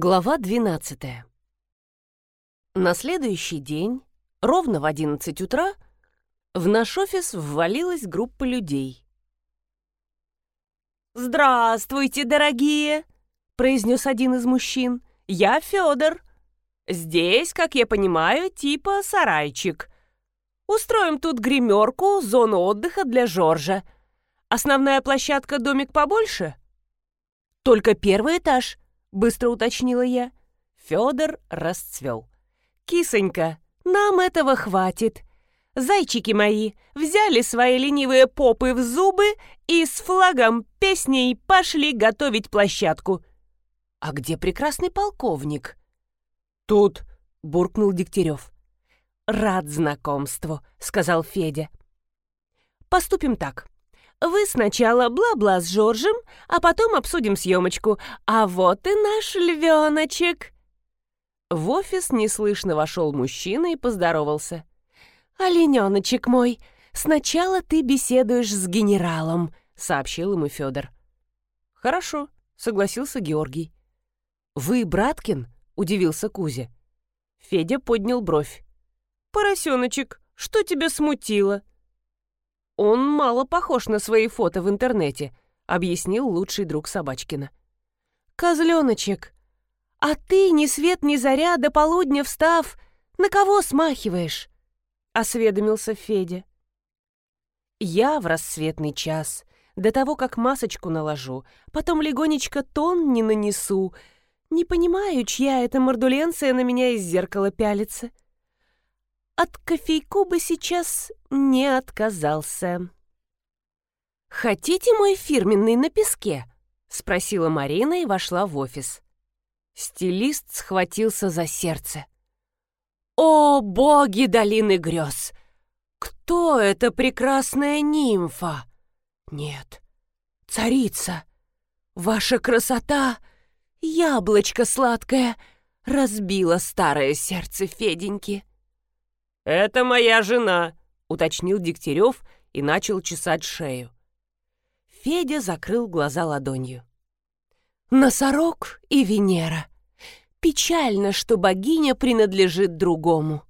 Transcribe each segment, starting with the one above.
Глава 12 На следующий день, ровно в 11 утра, в наш офис ввалилась группа людей. «Здравствуйте, дорогие!» — произнес один из мужчин. «Я Федор. Здесь, как я понимаю, типа сарайчик. Устроим тут гримерку, зону отдыха для Жоржа. Основная площадка домик побольше?» «Только первый этаж», — быстро уточнила я. Федор расцвел. «Кисонька, нам этого хватит. Зайчики мои, взяли свои ленивые попы в зубы и с флагом песней пошли готовить площадку. А где прекрасный полковник? Тут, буркнул Дегтярев. Рад знакомству, сказал Федя. Поступим так. Вы сначала бла-бла с Жоржем, а потом обсудим съемочку. А вот и наш львеночек. В офис неслышно вошел мужчина и поздоровался. «Олененочек мой, сначала ты беседуешь с генералом», — сообщил ему Федор. «Хорошо», — согласился Георгий. «Вы Браткин?» — удивился Кузя. Федя поднял бровь. «Поросеночек, что тебя смутило?» «Он мало похож на свои фото в интернете», — объяснил лучший друг Собачкина. «Козленочек, а ты ни свет ни заря до полудня встав, на кого смахиваешь?» осведомился Федя. Я в рассветный час, до того, как масочку наложу, потом легонечко тон не нанесу. Не понимаю, чья это мордуленция на меня из зеркала пялится. От кофейку бы сейчас не отказался. «Хотите мой фирменный на песке?» — спросила Марина и вошла в офис. Стилист схватился за сердце. О, боги долины грез! Кто эта прекрасная нимфа? Нет, царица. Ваша красота, яблочко сладкое, разбила старое сердце Феденьки. «Это моя жена», — уточнил Дегтярев и начал чесать шею. Федя закрыл глаза ладонью. «Носорог и Венера», Печально, что богиня принадлежит другому.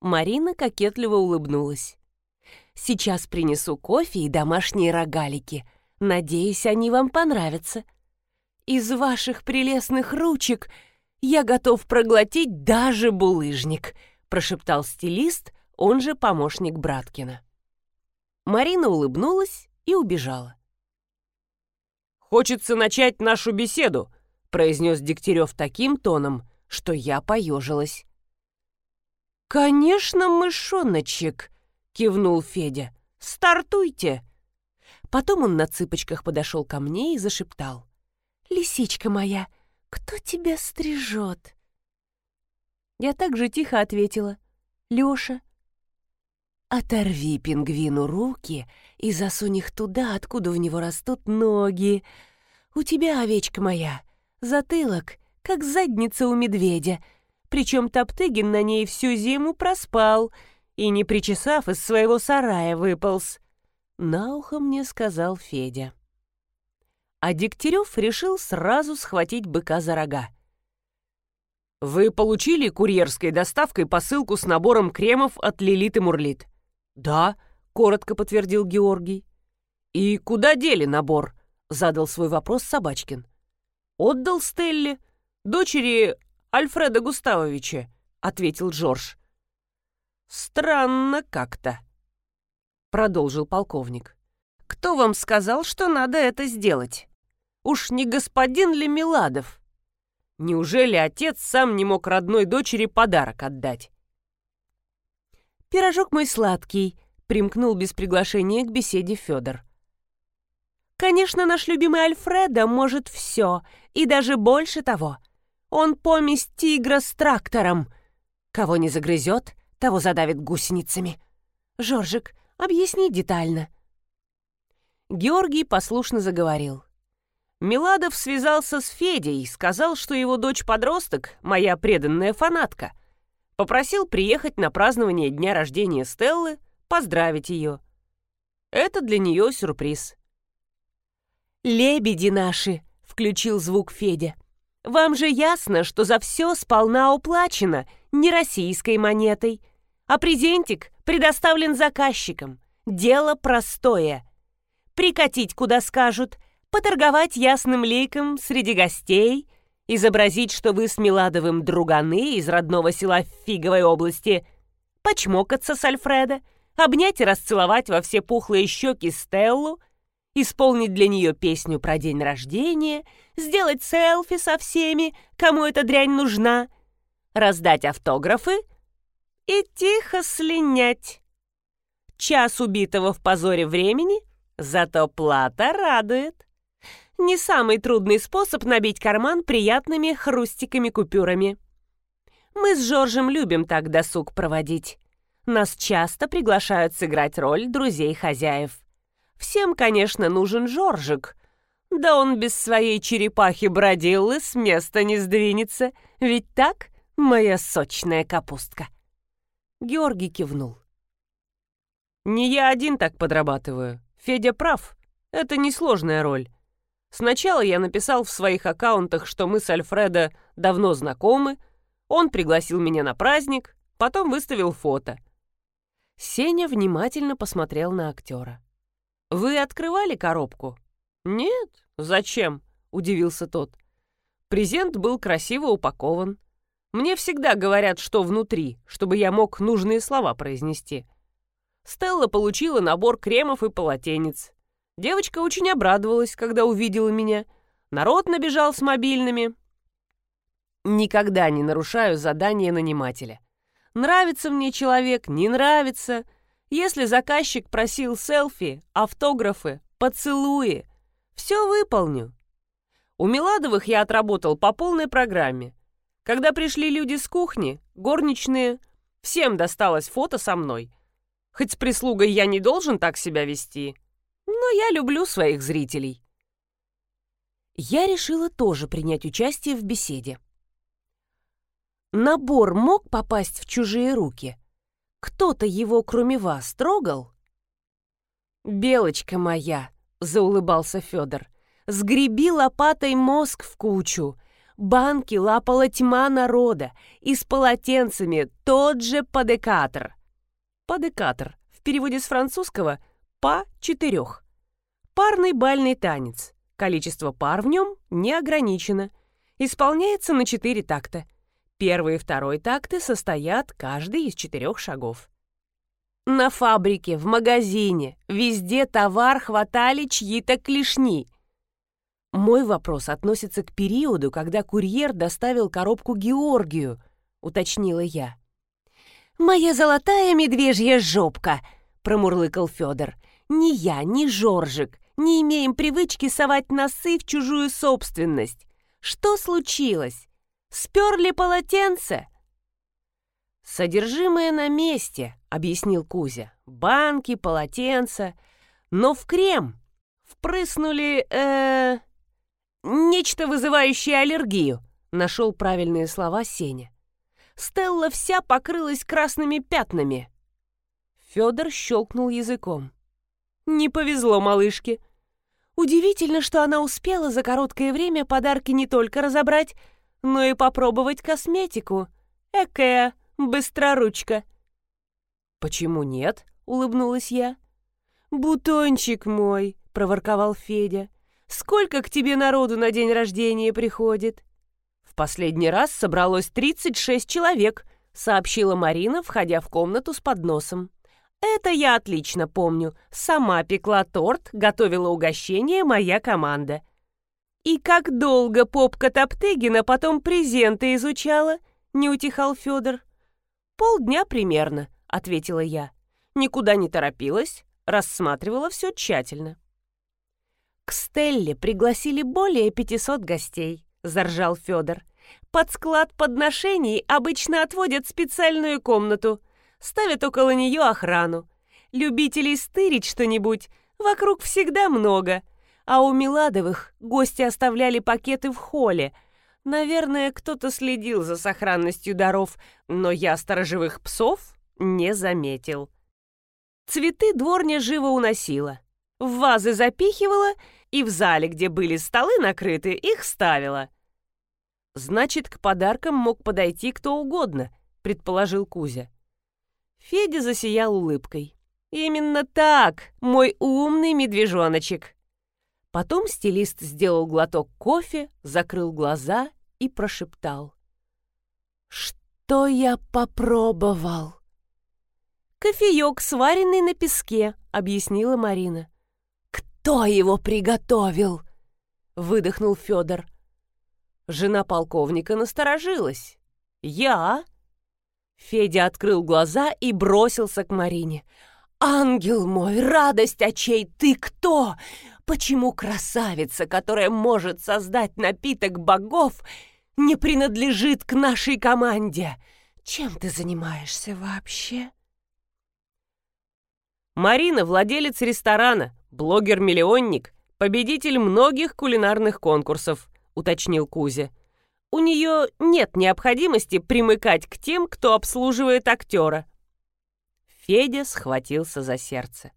Марина кокетливо улыбнулась. Сейчас принесу кофе и домашние рогалики. Надеюсь, они вам понравятся. Из ваших прелестных ручек я готов проглотить даже булыжник, прошептал стилист, он же помощник Браткина. Марина улыбнулась и убежала. «Хочется начать нашу беседу», произнес Дегтярев таким тоном, что я поежилась. «Конечно, мышоночек!» — кивнул Федя. «Стартуйте!» Потом он на цыпочках подошел ко мне и зашептал. «Лисичка моя, кто тебя стрижет?» Я также тихо ответила. «Леша». «Оторви пингвину руки и засунь их туда, откуда у него растут ноги. У тебя, овечка моя, Затылок, как задница у медведя. Причем Топтыгин на ней всю зиму проспал и, не причесав, из своего сарая выполз. На ухо мне сказал Федя. А Дегтярев решил сразу схватить быка за рога. «Вы получили курьерской доставкой посылку с набором кремов от Лилит и Мурлит?» «Да», — коротко подтвердил Георгий. «И куда дели набор?» — задал свой вопрос Собачкин. «Отдал Стелле, дочери Альфреда Густавовича», — ответил Джордж. «Странно как-то», — продолжил полковник. «Кто вам сказал, что надо это сделать? Уж не господин ли Миладов? Неужели отец сам не мог родной дочери подарок отдать?» «Пирожок мой сладкий», — примкнул без приглашения к беседе Федор. Конечно, наш любимый Альфредо может все, и даже больше того. Он помесь тигра с трактором. Кого не загрызет, того задавит гусеницами. Жоржик, объясни детально. Георгий послушно заговорил. Миладов связался с Федей, и сказал, что его дочь-подросток, моя преданная фанатка, попросил приехать на празднование дня рождения Стеллы, поздравить ее. Это для нее сюрприз. «Лебеди наши!» — включил звук Федя. Вам же ясно, что за все сполна уплачено не российской монетой, а презентик предоставлен заказчикам. Дело простое. Прикатить куда скажут, поторговать ясным лейком среди гостей, изобразить, что вы с Миладовым друганы из родного села Фиговой области, почмокаться с Альфреда, обнять и расцеловать во все пухлые щеки Стеллу, исполнить для нее песню про день рождения, сделать селфи со всеми, кому эта дрянь нужна, раздать автографы и тихо слинять. Час убитого в позоре времени, зато плата радует. Не самый трудный способ набить карман приятными хрустиками-купюрами. Мы с Жоржем любим так досуг проводить. Нас часто приглашают сыграть роль друзей хозяев. Всем, конечно, нужен Жоржик. Да он без своей черепахи-бродиллы с места не сдвинется. Ведь так, моя сочная капустка?» Георгий кивнул. «Не я один так подрабатываю. Федя прав. Это несложная роль. Сначала я написал в своих аккаунтах, что мы с Альфредо давно знакомы, он пригласил меня на праздник, потом выставил фото. Сеня внимательно посмотрел на актера. «Вы открывали коробку?» «Нет, зачем?» — удивился тот. Презент был красиво упакован. Мне всегда говорят, что внутри, чтобы я мог нужные слова произнести. Стелла получила набор кремов и полотенец. Девочка очень обрадовалась, когда увидела меня. Народ набежал с мобильными. Никогда не нарушаю задание нанимателя. Нравится мне человек, не нравится — если заказчик просил селфи, автографы, поцелуи, все выполню. У Миладовых я отработал по полной программе. Когда пришли люди с кухни, горничные, всем досталось фото со мной. Хоть с прислугой я не должен так себя вести, но я люблю своих зрителей. Я решила тоже принять участие в беседе. Набор мог попасть в чужие руки — кто-то его, кроме вас, трогал?» «Белочка моя!» — заулыбался Федор. «Сгреби лопатой мозг в кучу. Банки лапала тьма народа, и с полотенцами тот же подекатор». Подекатор в переводе с французского «по четырех». Парный бальный танец. Количество пар в нем не ограничено. Исполняется на четыре такта — Первый и второй такты состоят каждый из четырех шагов. На фабрике, в магазине, везде товар хватали чьи-то клешни. Мой вопрос относится к периоду, когда курьер доставил коробку Георгию, уточнила я. «Моя золотая медвежья жопка!» — промурлыкал Федор. «Ни я, ни Жоржик не имеем привычки совать носы в чужую собственность. Что случилось? Сперли полотенце?» «Содержимое на месте», — объяснил Кузя. «Банки, полотенца. Но в крем впрыснули, э, нечто вызывающее аллергию», — нашел правильные слова Сеня. Стелла вся покрылась красными пятнами. Федор щелкнул языком. «Не повезло малышке. Удивительно, что она успела за короткое время подарки не только разобрать, но и попробовать косметику. Экая, быстроручка». «Почему нет?» — улыбнулась я. «Бутончик мой», — проворковал Федя. «Сколько к тебе народу на день рождения приходит?» «В последний раз собралось 36 человек», — сообщила Марина, входя в комнату с подносом. «Это я отлично помню. Сама пекла торт, готовила угощение моя команда. «И как долго попка Топтыгина потом презенты изучала?» — не утихал Федор. «Полдня примерно», — ответила я. Никуда не торопилась, рассматривала все тщательно. «К Стелле пригласили более 500 гостей», — заржал Федор. «Под склад подношений обычно отводят специальную комнату, ставят около нее охрану. Любителей стырить что-нибудь вокруг всегда много, а у Миладовых гости оставляли пакеты в холле. Наверное, кто-то следил за сохранностью даров, но я сторожевых псов не заметил. Цветы дворня живо уносила. В вазы запихивала и в зале, где были столы накрыты, их ставила. Значит, к подаркам мог подойти кто угодно, предположил Кузя. Федя засиял улыбкой. Именно так, мой умный медвежоночек. Потом стилист сделал глоток кофе, закрыл глаза и прошептал. «Что я попробовал?» «Кофеек, сваренный на песке», — объяснила Марина. «Кто его приготовил?» — выдохнул Федор. Жена полковника насторожилась. «Я?» Федя открыл глаза и бросился к Марине. «Ангел мой, радость очей, ты кто? Почему красавица, которая может создать напиток богов, не принадлежит к нашей команде? Чем ты занимаешься вообще?» Марина – владелец ресторана, блогер-миллионник, победитель многих кулинарных конкурсов, уточнил Кузя. У нее нет необходимости примыкать к тем, кто обслуживает актера. Федя схватился за сердце.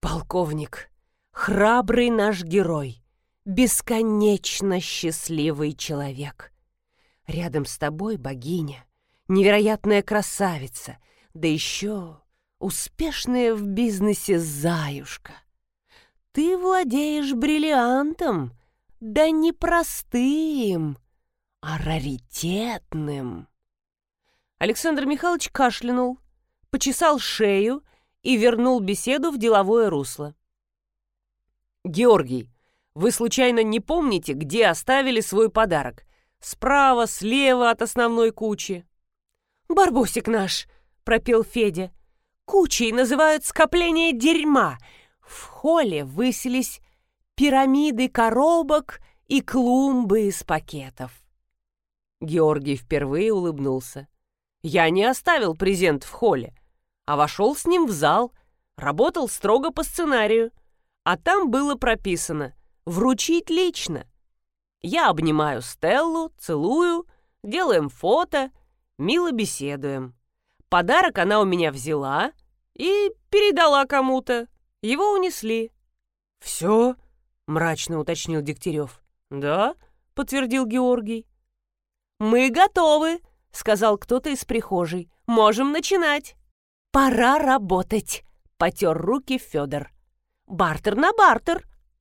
«Полковник, храбрый наш герой, бесконечно счастливый человек. Рядом с тобой богиня, невероятная красавица, да еще успешная в бизнесе заюшка. Ты владеешь бриллиантом, да не простым, а раритетным. Александр Михайлович кашлянул, почесал шею и вернул беседу в деловое русло. «Георгий, вы случайно не помните, где оставили свой подарок? Справа, слева от основной кучи?» «Барбосик наш!» — пропел Федя. Кучей называют скопление дерьма. В холле высились пирамиды коробок и клумбы из пакетов. Георгий впервые улыбнулся. Я не оставил презент в холле, а вошел с ним в зал, работал строго по сценарию, а там было прописано «вручить лично». Я обнимаю Стеллу, целую, делаем фото, мило беседуем. Подарок она у меня взяла и передала кому-то. Его унесли. «Все?» — мрачно уточнил Дегтярев. «Да?» — подтвердил Георгий. «Мы готовы», — сказал кто-то из прихожей. «Можем начинать». «Пора работать», — потер руки Федор. «Бартер на бартер»,